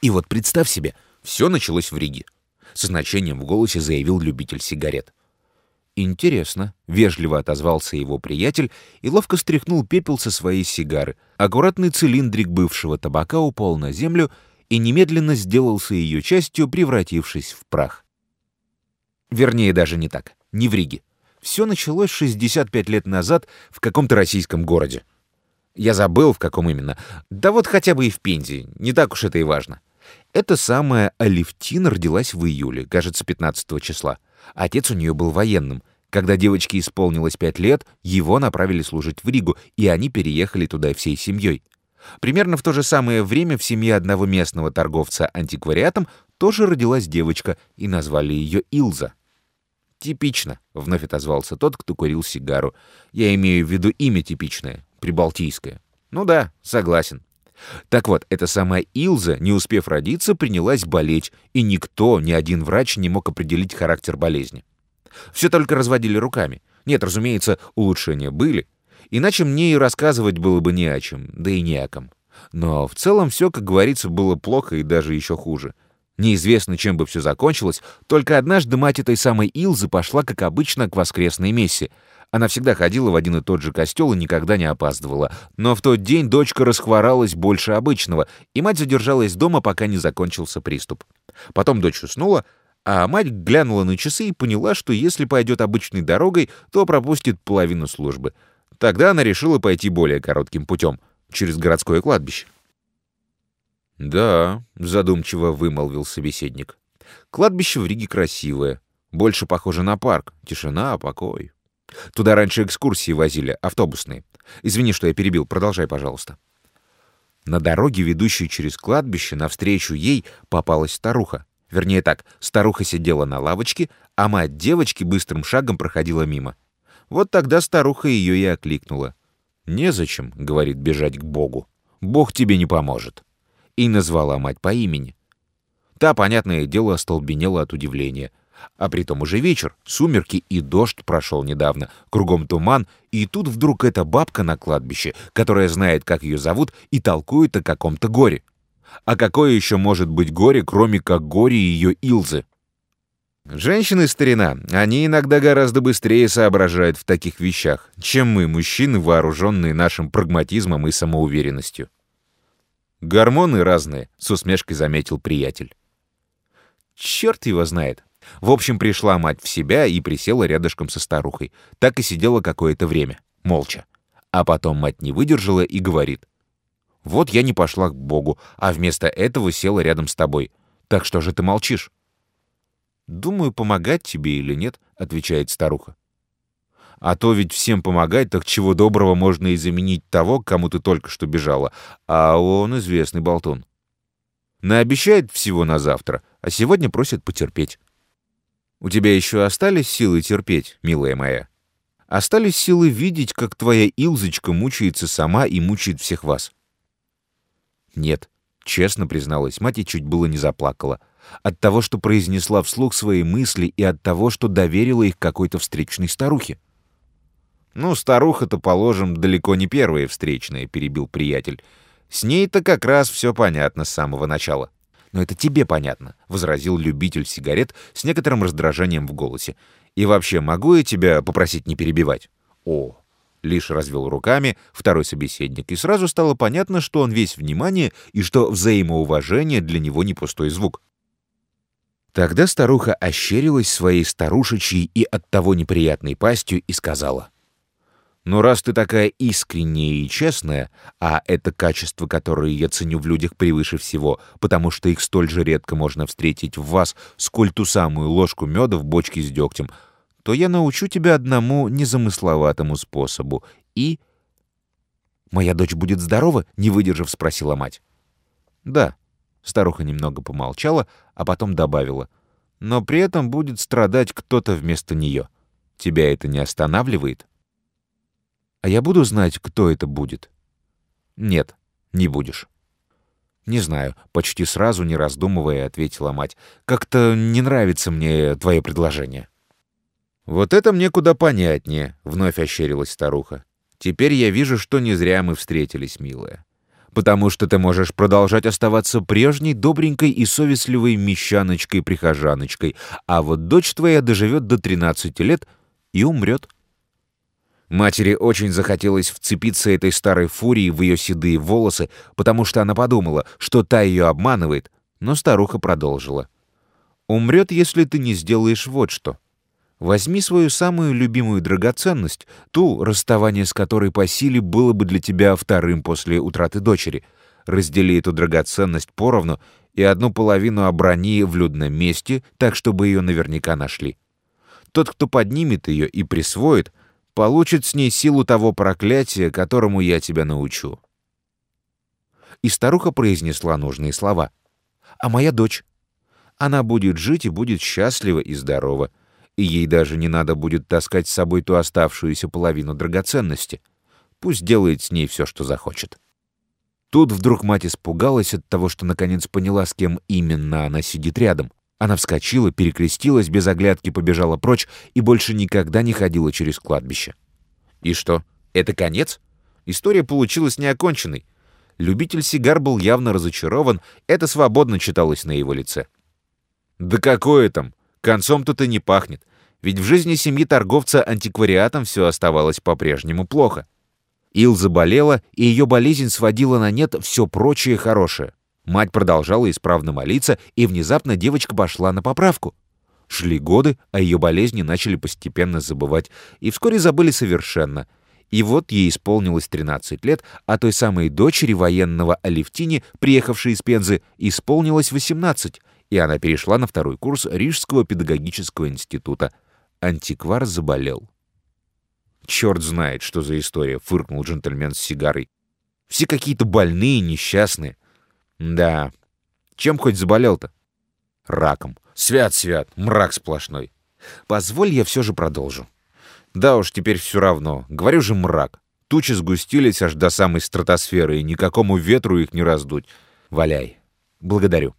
И вот представь себе, все началось в Риге. Со значением в голосе заявил любитель сигарет. «Интересно», — вежливо отозвался его приятель и ловко стряхнул пепел со своей сигары. Аккуратный цилиндрик бывшего табака упал на землю и немедленно сделался ее частью, превратившись в прах. Вернее, даже не так. Не в Риге. Все началось 65 лет назад в каком-то российском городе. Я забыл, в каком именно. Да вот хотя бы и в Пензе. Не так уж это и важно. Эта самая Алевтина родилась в июле, кажется, 15 числа. Отец у нее был военным. Когда девочке исполнилось пять лет, его направили служить в Ригу, и они переехали туда всей семьей. Примерно в то же самое время в семье одного местного торговца антиквариатом тоже родилась девочка, и назвали ее Илза. «Типично», — вновь отозвался тот, кто курил сигару. «Я имею в виду имя типичное, прибалтийское». «Ну да, согласен». Так вот, эта самая Илза, не успев родиться, принялась болеть, и никто, ни один врач не мог определить характер болезни. Все только разводили руками. Нет, разумеется, улучшения были. Иначе мне и рассказывать было бы не о чем, да и не о ком. Но в целом все, как говорится, было плохо и даже еще хуже. Неизвестно, чем бы все закончилось, только однажды мать этой самой Илзы пошла, как обычно, к воскресной мессе — она всегда ходила в один и тот же костел и никогда не опаздывала. Но в тот день дочка расхворалась больше обычного, и мать задержалась дома, пока не закончился приступ. Потом дочь уснула, а мать глянула на часы и поняла, что если пойдет обычной дорогой, то пропустит половину службы. Тогда она решила пойти более коротким путем, через городское кладбище. «Да», — задумчиво вымолвил собеседник. «Кладбище в Риге красивое, больше похоже на парк, тишина, покой». Туда раньше экскурсии возили, автобусные. Извини, что я перебил, продолжай, пожалуйста. На дороге, ведущей через кладбище, навстречу ей попалась старуха. Вернее так, старуха сидела на лавочке, а мать девочки быстрым шагом проходила мимо. Вот тогда старуха ее и окликнула. «Незачем», — говорит, — «бежать к Богу. Бог тебе не поможет». И назвала мать по имени. Та, понятное дело, остолбенела от удивления — а притом уже вечер, сумерки и дождь прошел недавно, кругом туман, и тут вдруг эта бабка на кладбище, которая знает, как ее зовут, и толкует о каком-то горе. А какое еще может быть горе, кроме как горе ее Илзы? Женщины старина, они иногда гораздо быстрее соображают в таких вещах, чем мы, мужчины, вооруженные нашим прагматизмом и самоуверенностью. Гормоны разные, с усмешкой заметил приятель. Черт его знает. В общем, пришла мать в себя и присела рядышком со старухой. Так и сидела какое-то время, молча. А потом мать не выдержала и говорит. «Вот я не пошла к Богу, а вместо этого села рядом с тобой. Так что же ты молчишь?» «Думаю, помогать тебе или нет», — отвечает старуха. «А то ведь всем помогать, так чего доброго можно и заменить того, к кому ты только что бежала, а он известный болтун. Наобещает всего на завтра, а сегодня просит потерпеть. У тебя еще остались силы терпеть, милая моя? Остались силы видеть, как твоя Илзочка мучается сама и мучает всех вас? Нет, честно призналась мать и чуть было не заплакала. От того, что произнесла вслух свои мысли и от того, что доверила их какой-то встречной старухе. «Ну, старуха-то, положим, далеко не первая встречная», — перебил приятель. «С ней-то как раз все понятно с самого начала». Но это тебе понятно», — возразил любитель сигарет с некоторым раздражением в голосе. «И вообще, могу я тебя попросить не перебивать?» «О!» — лишь развел руками второй собеседник, и сразу стало понятно, что он весь внимание и что взаимоуважение для него не пустой звук. Тогда старуха ощерилась своей старушечьей и оттого неприятной пастью и сказала — но раз ты такая искренняя и честная, а это качество, которое я ценю в людях превыше всего, потому что их столь же редко можно встретить в вас, сколь ту самую ложку меда в бочке с дегтем, то я научу тебя одному незамысловатому способу. И... «Моя дочь будет здорова?» — не выдержав, спросила мать. «Да». Старуха немного помолчала, а потом добавила. «Но при этом будет страдать кто-то вместо нее. Тебя это не останавливает?» А я буду знать, кто это будет? Нет, не будешь. Не знаю, почти сразу, не раздумывая, ответила мать. Как-то не нравится мне твое предложение. Вот это мне куда понятнее, вновь ощерилась старуха. Теперь я вижу, что не зря мы встретились, милая. потому что ты можешь продолжать оставаться прежней, добренькой и совестливой мещаночкой-прихожаночкой, а вот дочь твоя доживет до 13 лет и умрет. Матери очень захотелось вцепиться этой старой фурией в ее седые волосы, потому что она подумала, что та ее обманывает, но старуха продолжила. «Умрет, если ты не сделаешь вот что». Возьми свою самую любимую драгоценность, ту, расставание с которой по силе было бы для тебя вторым после утраты дочери. Раздели эту драгоценность поровну и одну половину оброни в людном месте, так, чтобы ее наверняка нашли. Тот, кто поднимет ее и присвоит, получит с ней силу того проклятия, которому я тебя научу. И старуха произнесла нужные слова. «А моя дочь? Она будет жить и будет счастлива и здорова» и ей даже не надо будет таскать с собой ту оставшуюся половину драгоценности. Пусть делает с ней все, что захочет. Тут вдруг мать испугалась от того, что наконец поняла, с кем именно она сидит рядом. Она вскочила, перекрестилась, без оглядки побежала прочь и больше никогда не ходила через кладбище. И что, это конец? История получилась неоконченной. Любитель сигар был явно разочарован, это свободно читалось на его лице. «Да какое там! Концом тут и не пахнет. Ведь в жизни семьи торговца антиквариатом все оставалось по-прежнему плохо. Ил заболела, и ее болезнь сводила на нет все прочее хорошее. Мать продолжала исправно молиться, и внезапно девочка пошла на поправку. Шли годы, а ее болезни начали постепенно забывать, и вскоре забыли совершенно. И вот ей исполнилось 13 лет, а той самой дочери военного Алевтини, приехавшей из Пензы, исполнилось 18, и она перешла на второй курс Рижского педагогического института — антиквар заболел. «Черт знает, что за история», — фыркнул джентльмен с сигарой. «Все какие-то больные, несчастные». «Да. Чем хоть заболел-то?» «Раком. Свят-свят, мрак сплошной. Позволь, я все же продолжу». «Да уж, теперь все равно. Говорю же, мрак. Тучи сгустились аж до самой стратосферы, и никакому ветру их не раздуть. Валяй. Благодарю».